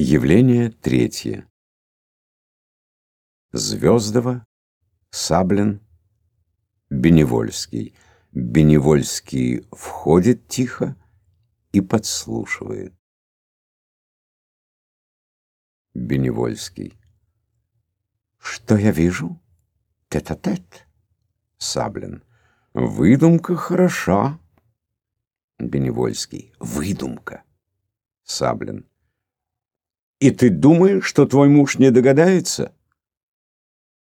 Явление третье. Звездова, Саблин, Беневольский. Беневольский входит тихо и подслушивает. Беневольский. Что я вижу? Тет-а-тет. -тет. Саблин. Выдумка хороша. Беневольский. Выдумка. Саблин. И ты думаешь, что твой муж не догадается?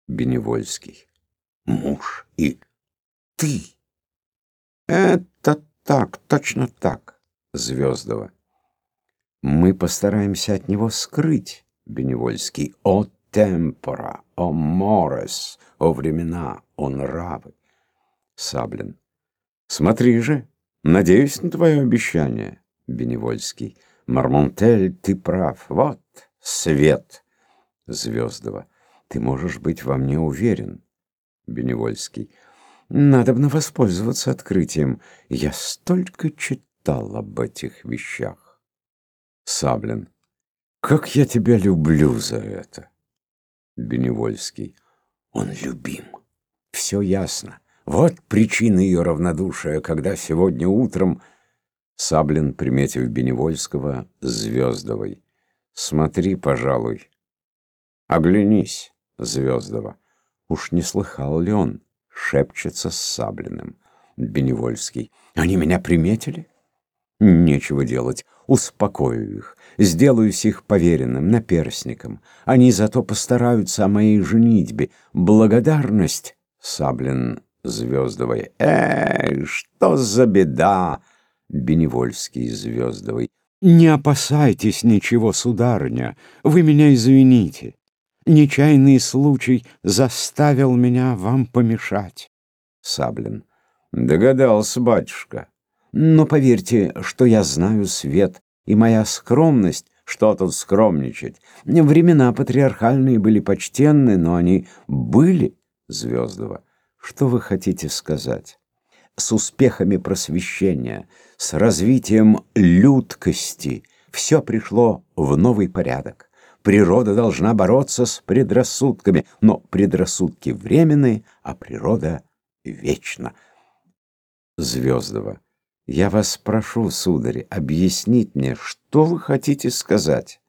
Беневольский. Муж и ты. Это так, точно так. Звездова. Мы постараемся от него скрыть, Беневольский. О темпора, о морес, о времена, о нравы. Саблин. Смотри же, надеюсь на твое обещание, Беневольский. Мармонтель, ты прав. Вот свет. Звездова. Ты можешь быть во мне уверен. Беневольский. Надобно воспользоваться открытием. Я столько читал об этих вещах. Саблин. Как я тебя люблю за это. Беневольский. Он любим. Все ясно. Вот причина ее равнодушия, когда сегодня утром... Саблин, приметив Беневольского, Звездовой. «Смотри, пожалуй. Оглянись, Звездова. Уж не слыхал ли он?» Шепчется с Саблиным. Беневольский. «Они меня приметили?» «Нечего делать. Успокою их. Сделаюсь их поверенным, наперсником. Они зато постараются о моей женитьбе. Благодарность...» Саблин Звездовой. «Эй, что за беда!» Беневольский Звездовой. «Не опасайтесь ничего, сударыня, вы меня извините. Нечаянный случай заставил меня вам помешать». Саблин. «Догадался, батюшка. Но поверьте, что я знаю свет, и моя скромность, что тут скромничать. Времена патриархальные были почтенны, но они были, Звездова. Что вы хотите сказать?» с успехами просвещения, с развитием людкости, все пришло в новый порядок. Природа должна бороться с предрассудками, но предрассудки временные, а природа вечна. Звездова. Я вас прошу, сударь, объяснить мне, что вы хотите сказать.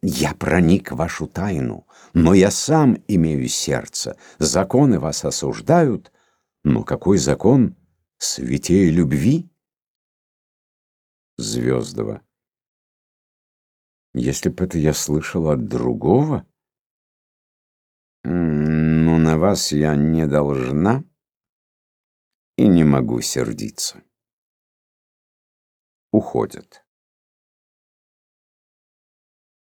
Я проник в вашу тайну, но я сам имею сердце. Законы вас осуждают, но какой закон святее любви? Звездова. Если бы это я слышал от другого, ну, на вас я не должна и не могу сердиться. Уходят.